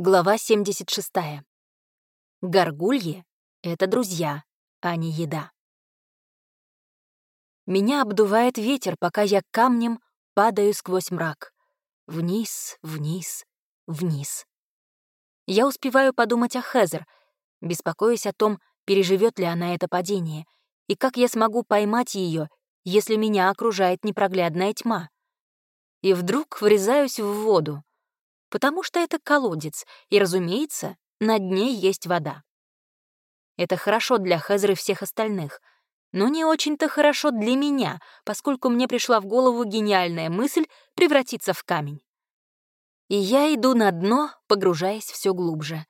Глава 76. Горгульи — это друзья, а не еда. Меня обдувает ветер, пока я камнем падаю сквозь мрак. Вниз, вниз, вниз. Я успеваю подумать о Хезер, беспокоясь о том, переживет ли она это падение, и как я смогу поймать ее, если меня окружает непроглядная тьма. И вдруг врезаюсь в воду потому что это колодец, и, разумеется, на дне есть вода. Это хорошо для Хезер и всех остальных, но не очень-то хорошо для меня, поскольку мне пришла в голову гениальная мысль превратиться в камень. И я иду на дно, погружаясь все глубже.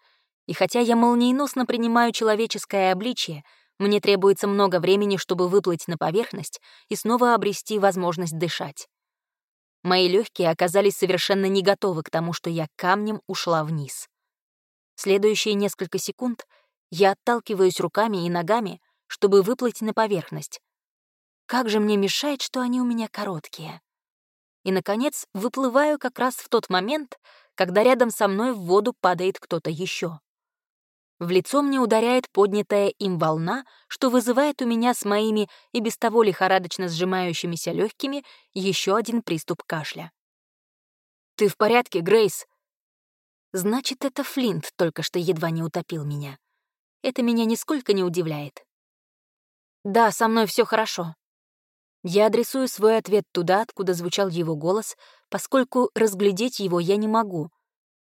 И хотя я молниеносно принимаю человеческое обличие, мне требуется много времени, чтобы выплыть на поверхность и снова обрести возможность дышать. Мои легкие оказались совершенно не готовы к тому, что я камнем ушла вниз. Следующие несколько секунд я отталкиваюсь руками и ногами, чтобы выплыть на поверхность. Как же мне мешает, что они у меня короткие. И, наконец, выплываю как раз в тот момент, когда рядом со мной в воду падает кто-то еще. В лицо мне ударяет поднятая им волна, что вызывает у меня с моими и без того лихорадочно сжимающимися легкими еще один приступ кашля. «Ты в порядке, Грейс?» Значит, это Флинт только что едва не утопил меня. Это меня нисколько не удивляет. «Да, со мной все хорошо». Я адресую свой ответ туда, откуда звучал его голос, поскольку разглядеть его я не могу.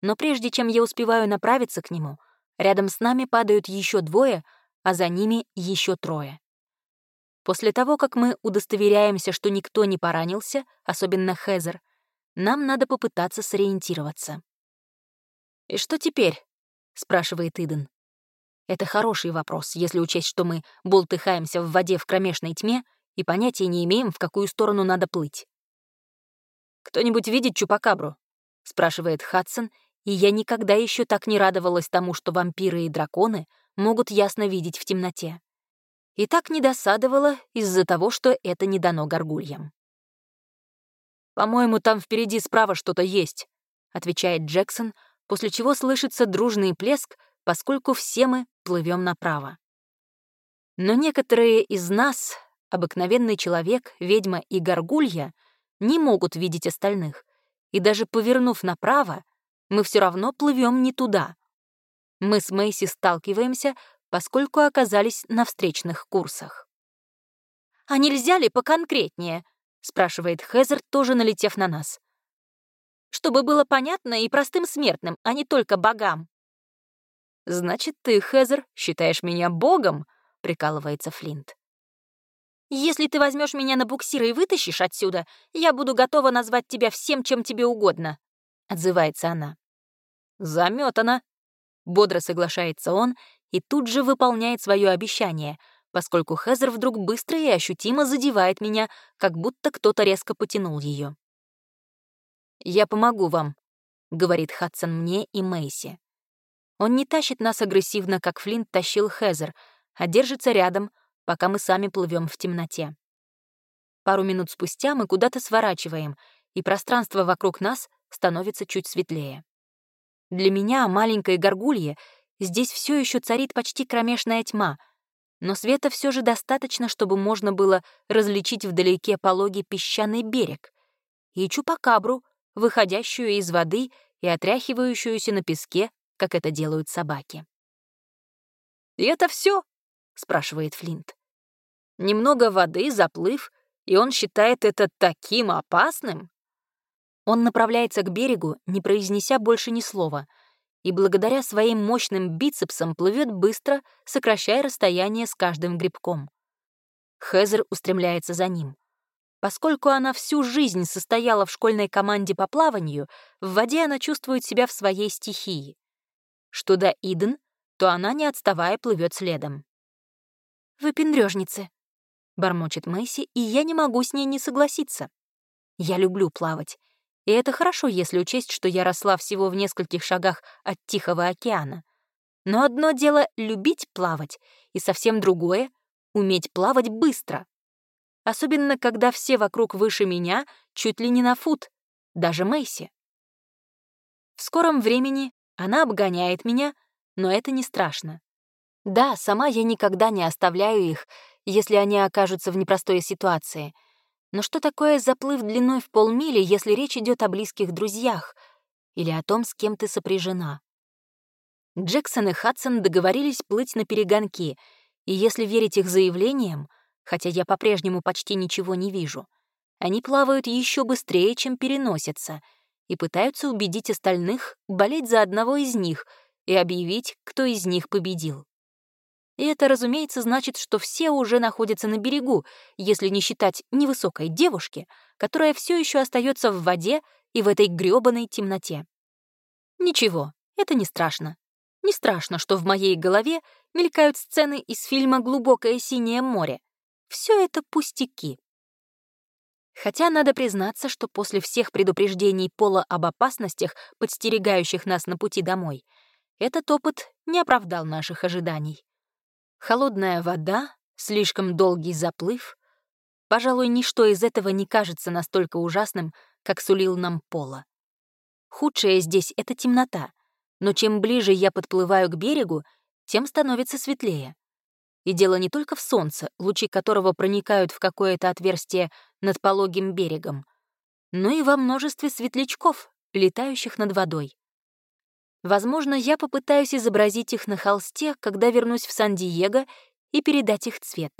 Но прежде чем я успеваю направиться к нему — Рядом с нами падают еще двое, а за ними еще трое. После того, как мы удостоверяемся, что никто не поранился, особенно Хезер, нам надо попытаться сориентироваться. «И что теперь?» — спрашивает Иден. Это хороший вопрос, если учесть, что мы болтыхаемся в воде в кромешной тьме и понятия не имеем, в какую сторону надо плыть. «Кто-нибудь видит Чупакабру?» — спрашивает Хадсон, и я никогда еще так не радовалась тому, что вампиры и драконы могут ясно видеть в темноте. И так не досадовала из-за того, что это не дано горгульям. «По-моему, там впереди справа что-то есть», — отвечает Джексон, после чего слышится дружный плеск, поскольку все мы плывем направо. Но некоторые из нас, обыкновенный человек, ведьма и горгулья, не могут видеть остальных, и даже повернув направо, мы все равно плывем не туда. Мы с Мэйси сталкиваемся, поскольку оказались на встречных курсах. «А нельзя ли поконкретнее?» — спрашивает Хезер, тоже налетев на нас. «Чтобы было понятно и простым смертным, а не только богам». «Значит, ты, Хезер, считаешь меня богом?» — прикалывается Флинт. «Если ты возьмешь меня на буксир и вытащишь отсюда, я буду готова назвать тебя всем, чем тебе угодно», — отзывается она. «Замётано!» — бодро соглашается он и тут же выполняет свое обещание, поскольку Хезер вдруг быстро и ощутимо задевает меня, как будто кто-то резко потянул ее. «Я помогу вам», — говорит Хадсон мне и Мэйси. Он не тащит нас агрессивно, как Флинт тащил Хезер, а держится рядом, пока мы сами плывем в темноте. Пару минут спустя мы куда-то сворачиваем, и пространство вокруг нас становится чуть светлее. Для меня, маленькой горгулье, здесь все еще царит почти кромешная тьма, но света все же достаточно, чтобы можно было различить вдалеке пологий песчаный берег и чупакабру, выходящую из воды и отряхивающуюся на песке, как это делают собаки. «И это все? спрашивает Флинт. «Немного воды, заплыв, и он считает это таким опасным?» Он направляется к берегу, не произнеся больше ни слова, и благодаря своим мощным бицепсам плывет быстро, сокращая расстояние с каждым грибком. Хезер устремляется за ним. Поскольку она всю жизнь состояла в школьной команде по плаванию, в воде она чувствует себя в своей стихии. Что до Иден, то она, не отставая, плывет следом. «Вы пендрёжницы», — бормочет Мэйси, и я не могу с ней не согласиться. Я люблю плавать, и это хорошо, если учесть, что я росла всего в нескольких шагах от Тихого океана. Но одно дело — любить плавать, и совсем другое — уметь плавать быстро. Особенно, когда все вокруг выше меня чуть ли не на фут, даже Мэйси. В скором времени Она обгоняет меня, но это не страшно. Да, сама я никогда не оставляю их, если они окажутся в непростой ситуации. Но что такое заплыв длиной в полмили, если речь идет о близких друзьях или о том, с кем ты сопряжена? Джексон и Хадсон договорились плыть на перегонки, и если верить их заявлениям, хотя я по-прежнему почти ничего не вижу, они плавают еще быстрее, чем переносятся, и пытаются убедить остальных болеть за одного из них и объявить, кто из них победил. И это, разумеется, значит, что все уже находятся на берегу, если не считать невысокой девушки, которая все еще остается в воде и в этой грёбаной темноте. Ничего, это не страшно. Не страшно, что в моей голове мелькают сцены из фильма «Глубокое синее море». Все это пустяки. Хотя надо признаться, что после всех предупреждений Пола об опасностях, подстерегающих нас на пути домой, этот опыт не оправдал наших ожиданий. Холодная вода, слишком долгий заплыв. Пожалуй, ничто из этого не кажется настолько ужасным, как сулил нам Пола. Худшее здесь — это темнота но чем ближе я подплываю к берегу, тем становится светлее. И дело не только в солнце, лучи которого проникают в какое-то отверстие над пологим берегом, но и во множестве светлячков, летающих над водой. Возможно, я попытаюсь изобразить их на холсте, когда вернусь в Сан-Диего и передать их цвет.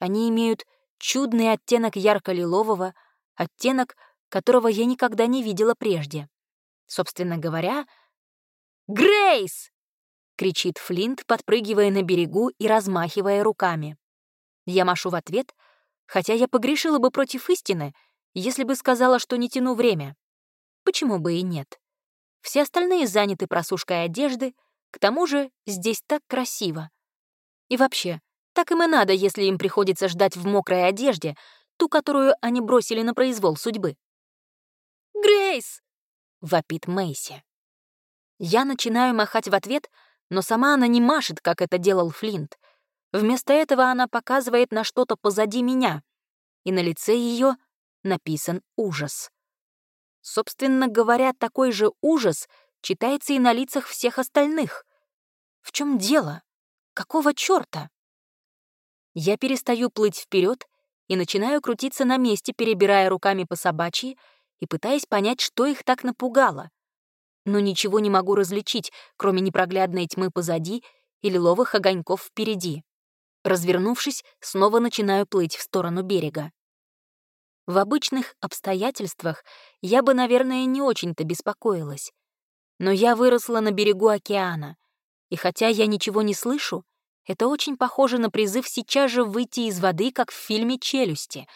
Они имеют чудный оттенок ярко-лилового, оттенок, которого я никогда не видела прежде. Собственно говоря, «Грейс!» — кричит Флинт, подпрыгивая на берегу и размахивая руками. Я машу в ответ, хотя я погрешила бы против истины, если бы сказала, что не тяну время. Почему бы и нет? Все остальные заняты просушкой одежды, к тому же здесь так красиво. И вообще, так им и надо, если им приходится ждать в мокрой одежде, ту, которую они бросили на произвол судьбы. «Грейс!» — вопит Мэйси. Я начинаю махать в ответ, но сама она не машет, как это делал Флинт. Вместо этого она показывает на что-то позади меня, и на лице ее написан ужас. Собственно говоря, такой же ужас читается и на лицах всех остальных. В чем дело? Какого черта? Я перестаю плыть вперед и начинаю крутиться на месте, перебирая руками по собачьи и пытаясь понять, что их так напугало но ничего не могу различить, кроме непроглядной тьмы позади и лиловых огоньков впереди. Развернувшись, снова начинаю плыть в сторону берега. В обычных обстоятельствах я бы, наверное, не очень-то беспокоилась. Но я выросла на берегу океана, и хотя я ничего не слышу, это очень похоже на призыв сейчас же выйти из воды, как в фильме «Челюсти»,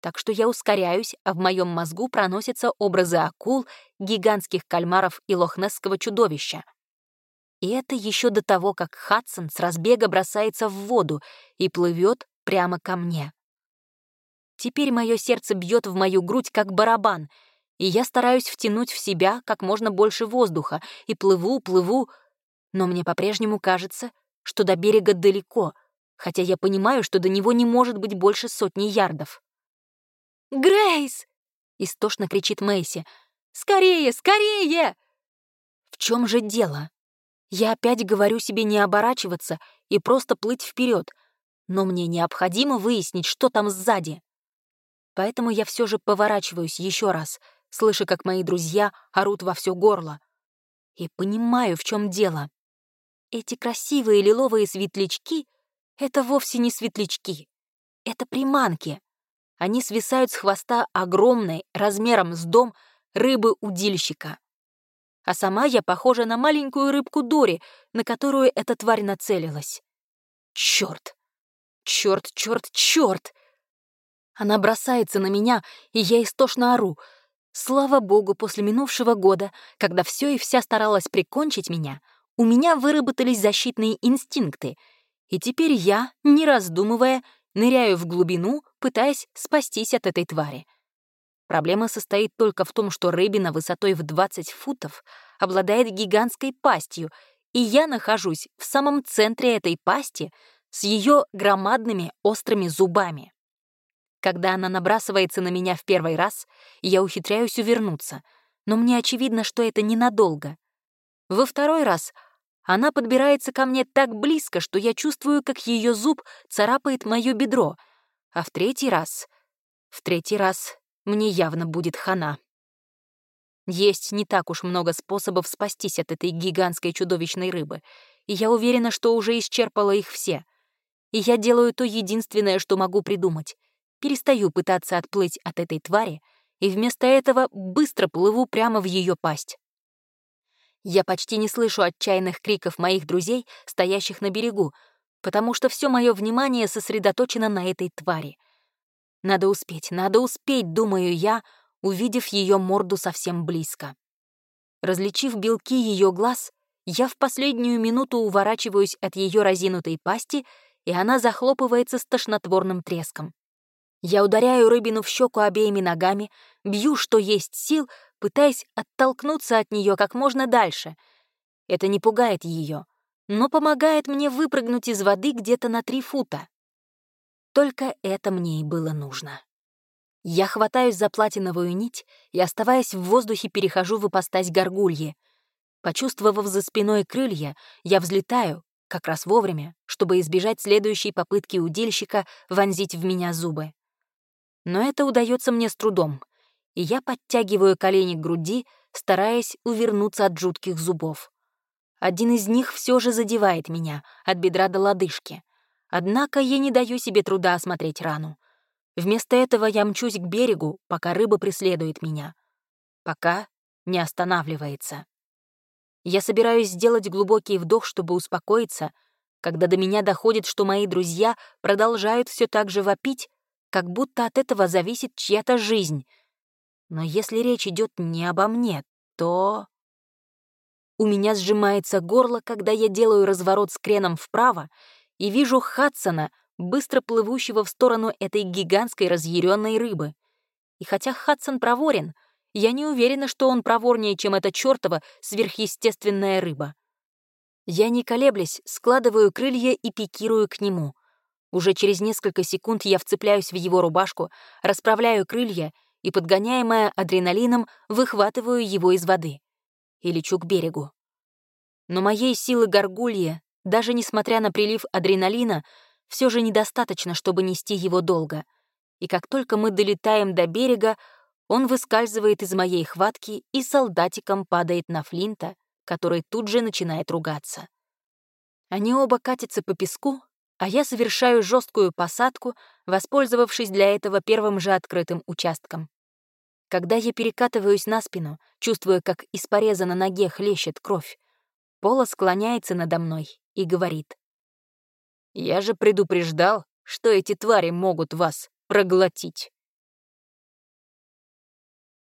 так что я ускоряюсь, а в моем мозгу проносятся образы акул, гигантских кальмаров и лохнесского чудовища. И это еще до того, как Хадсон с разбега бросается в воду и плывет прямо ко мне. Теперь мое сердце бьет в мою грудь, как барабан, и я стараюсь втянуть в себя как можно больше воздуха, и плыву, плыву, но мне по-прежнему кажется, что до берега далеко, хотя я понимаю, что до него не может быть больше сотни ярдов. «Грейс!» — истошно кричит Мэйси. «Скорее, скорее!» В чем же дело? Я опять говорю себе не оборачиваться и просто плыть вперед, но мне необходимо выяснить, что там сзади. Поэтому я все же поворачиваюсь еще раз, слыша, как мои друзья орут во все горло. И понимаю, в чем дело. Эти красивые лиловые светлячки — это вовсе не светлячки. Это приманки. Они свисают с хвоста огромной, размером с дом, рыбы-удильщика. А сама я похожа на маленькую рыбку Дори, на которую эта тварь нацелилась. Черт! Черт, черт, черт! Она бросается на меня, и я истошно ору. Слава богу, после минувшего года, когда все и вся старалась прикончить меня, у меня выработались защитные инстинкты, и теперь я, не раздумывая, ныряю в глубину, пытаясь спастись от этой твари. Проблема состоит только в том, что рыбина высотой в 20 футов обладает гигантской пастью, и я нахожусь в самом центре этой пасти с ее громадными острыми зубами. Когда она набрасывается на меня в первый раз, я ухитряюсь увернуться, но мне очевидно, что это ненадолго. Во второй раз она подбирается ко мне так близко, что я чувствую, как ее зуб царапает мое бедро. А в третий раз... В третий раз мне явно будет хана. Есть не так уж много способов спастись от этой гигантской чудовищной рыбы, и я уверена, что уже исчерпала их все. И я делаю то единственное, что могу придумать. Перестаю пытаться отплыть от этой твари, и вместо этого быстро плыву прямо в ее пасть. Я почти не слышу отчаянных криков моих друзей, стоящих на берегу, потому что все мое внимание сосредоточено на этой твари. Надо успеть, надо успеть, думаю я, увидев ее морду совсем близко. Различив белки ее глаз, я в последнюю минуту уворачиваюсь от ее разинутой пасти, и она захлопывается с тошнотворным треском. Я ударяю рыбину в щеку обеими ногами, бью, что есть сил, пытаясь оттолкнуться от нее как можно дальше. Это не пугает ее, но помогает мне выпрыгнуть из воды где-то на три фута. Только это мне и было нужно. Я хватаюсь за платиновую нить и, оставаясь в воздухе, перехожу в ипостась горгульи. Почувствовав за спиной крылья, я взлетаю, как раз вовремя, чтобы избежать следующей попытки удильщика вонзить в меня зубы. Но это удается мне с трудом, и я подтягиваю колени к груди, стараясь увернуться от жутких зубов. Один из них все же задевает меня, от бедра до лодыжки. Однако я не даю себе труда осмотреть рану. Вместо этого я мчусь к берегу, пока рыба преследует меня. Пока не останавливается. Я собираюсь сделать глубокий вдох, чтобы успокоиться, когда до меня доходит, что мои друзья продолжают все так же вопить, как будто от этого зависит чья-то жизнь. Но если речь идет не обо мне, то... У меня сжимается горло, когда я делаю разворот с креном вправо и вижу Хадсона, быстро плывущего в сторону этой гигантской разъяренной рыбы. И хотя Хадсон проворен, я не уверена, что он проворнее, чем эта чертова сверхъестественная рыба. Я, не колеблясь, складываю крылья и пикирую к нему. Уже через несколько секунд я вцепляюсь в его рубашку, расправляю крылья и, подгоняемая адреналином, выхватываю его из воды. И лечу к берегу. Но моей силы горгулья, даже несмотря на прилив адреналина, все же недостаточно, чтобы нести его долго. И как только мы долетаем до берега, он выскальзывает из моей хватки и солдатиком падает на Флинта, который тут же начинает ругаться. Они оба катятся по песку, а я совершаю жесткую посадку, воспользовавшись для этого первым же открытым участком. Когда я перекатываюсь на спину, чувствуя, как из пореза на ноге хлещет кровь, Пола склоняется надо мной и говорит. Я же предупреждал, что эти твари могут вас проглотить.